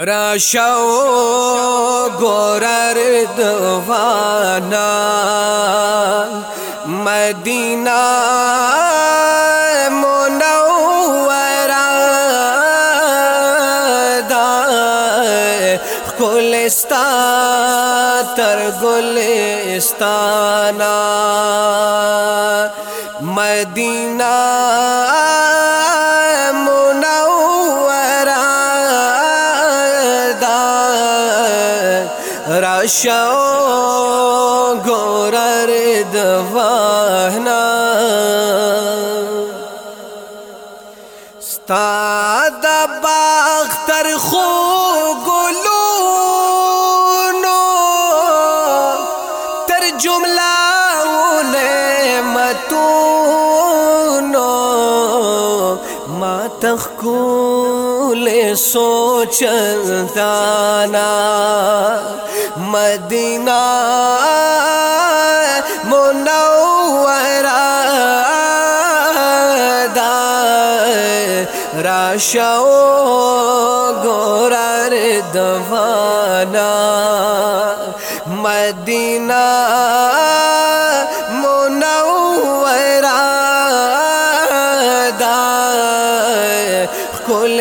راشو گورر دوانا مدینہ منورہ دا گلستان تر گلستانہ راشو گورر دوانا ستا دا باغ تر خو گلو تر جملہ متو نو ما تخکون تخکول سوچ دانا مدینہ منورہ دا راشو گورر دوانا مدینہ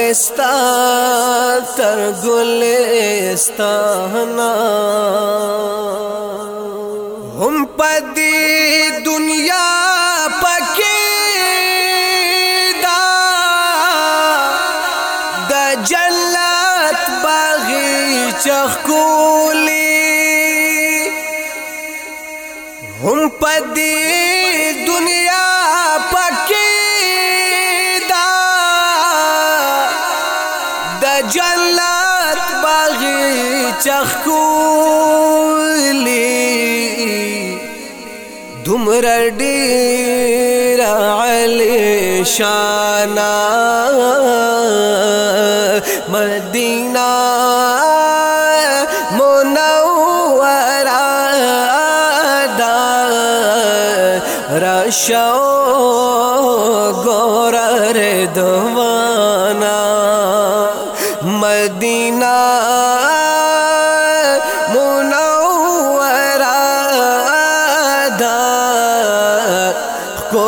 گلستان تر گلستان ہم پدی دنیا پکی دا دا جلت باغی چخکولی۔ ہم پدی چخکولی دمر ڈیر علی شانا مدینہ منورہ دا رشو گورر دوانا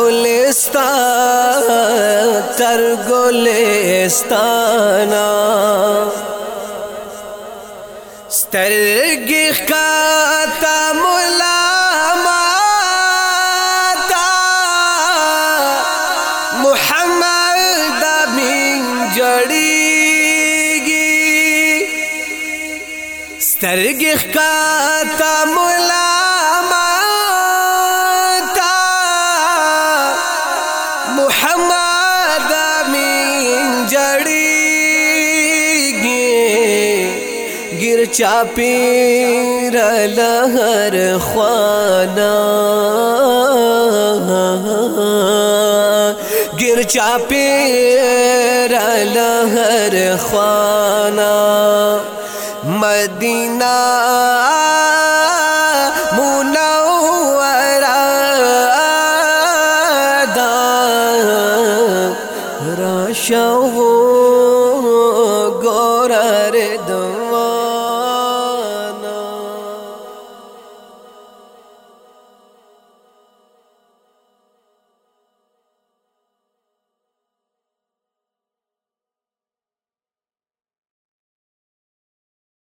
گلستان تر گلستان سترگی خاتا ملا ماتا محمد من جڑی سترگی خاتا ملا محمد من جڑی گر چاپیر لہر خوانا۔ گر چاپیر لہر خوانا۔ مدینہ راشو